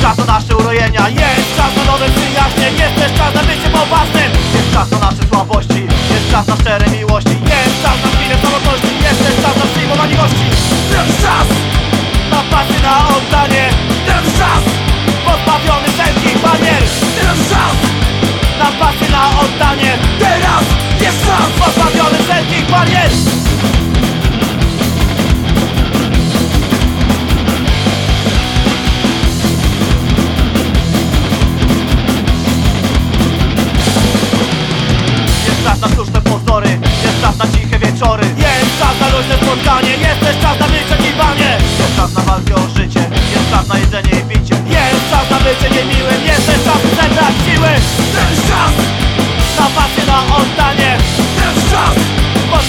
Jest czas na nasze urojenia. Jest czas na nowe przyjaźnie Jest też czas na bycie poważnym. Jest czas na nasze słabości Jest czas na szczere miłości Jest czas na wyczekiwanie. Jest czas na walkę o życie Jest czas na jedzenie i picie. Jest czas na bycie niemiłym Jest też czas na siły. Ten czas Na pasję, na oddanie. Ten czas Pod